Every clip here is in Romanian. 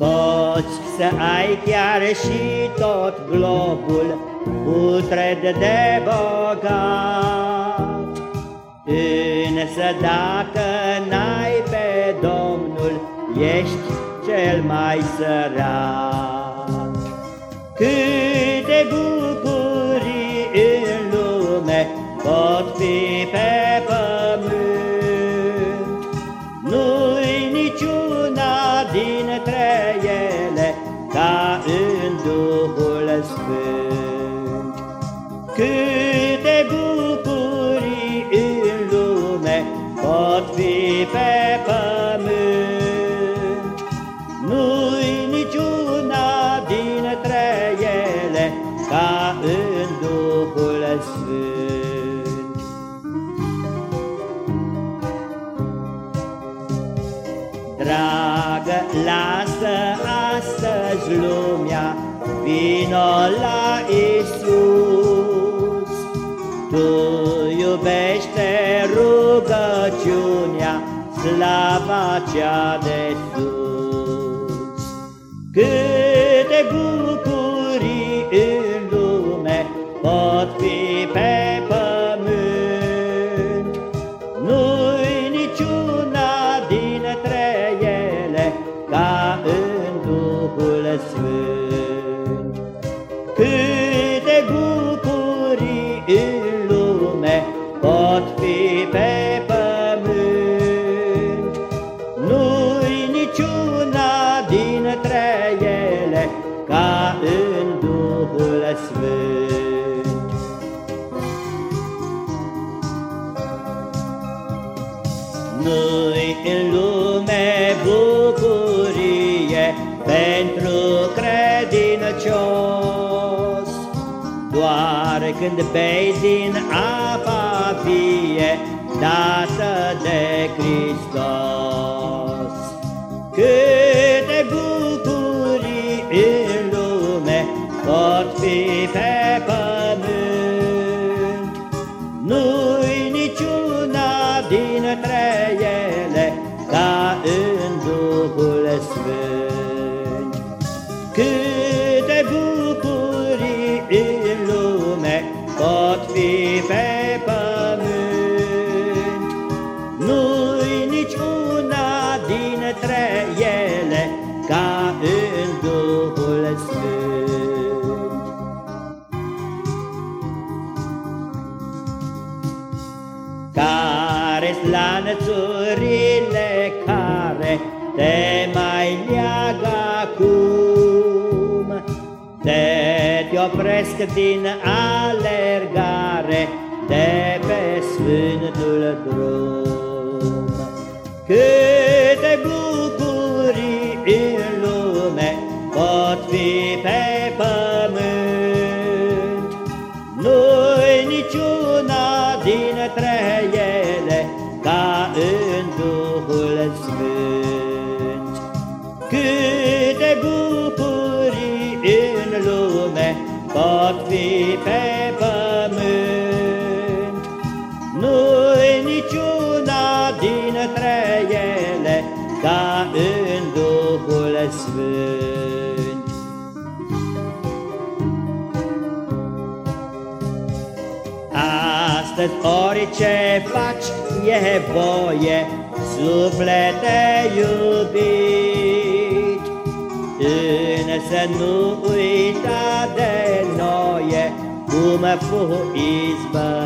Poți să ai chiar și tot globul putred de bogat, Însă dacă n-ai pe Domnul, ești cel mai sărat. Sfânt. Dragă, lasă astăzi lumea, vino la Isus. Tu iubește rugăciunea, slava cea de sus. Câte bucurii Câte bucurii în lume pot fi pe pământ, Nu-i niciuna dintre ele ca în Duhul Sfânt. Nu-i în lume Doar când bei din apa vie dată de Hristos. Câte bucurii în lume pot fi pe pământ, Nu-i niciuna dintre ele ca în Duhul Sfânt. Lanțurile care te mai leagă acum? Te-te opresc din alergare de pe sfântul drum. Câte bucurii în lume pot fi pe pământ, Nu-i niciuna dintre pot fi pe pământ, Nu-i niciuna dintre ele ca în Duhul Sfânt. Astăzi orice faci e voie, suflete iubit, Însă nu uita de noi cum fu izbăvit.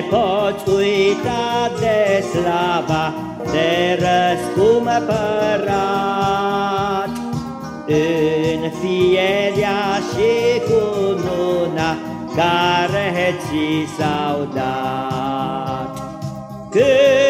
Cum de poți uita de slava de răscumpărat, În în fierea și cununa care ți s-au dat. Câte bucurii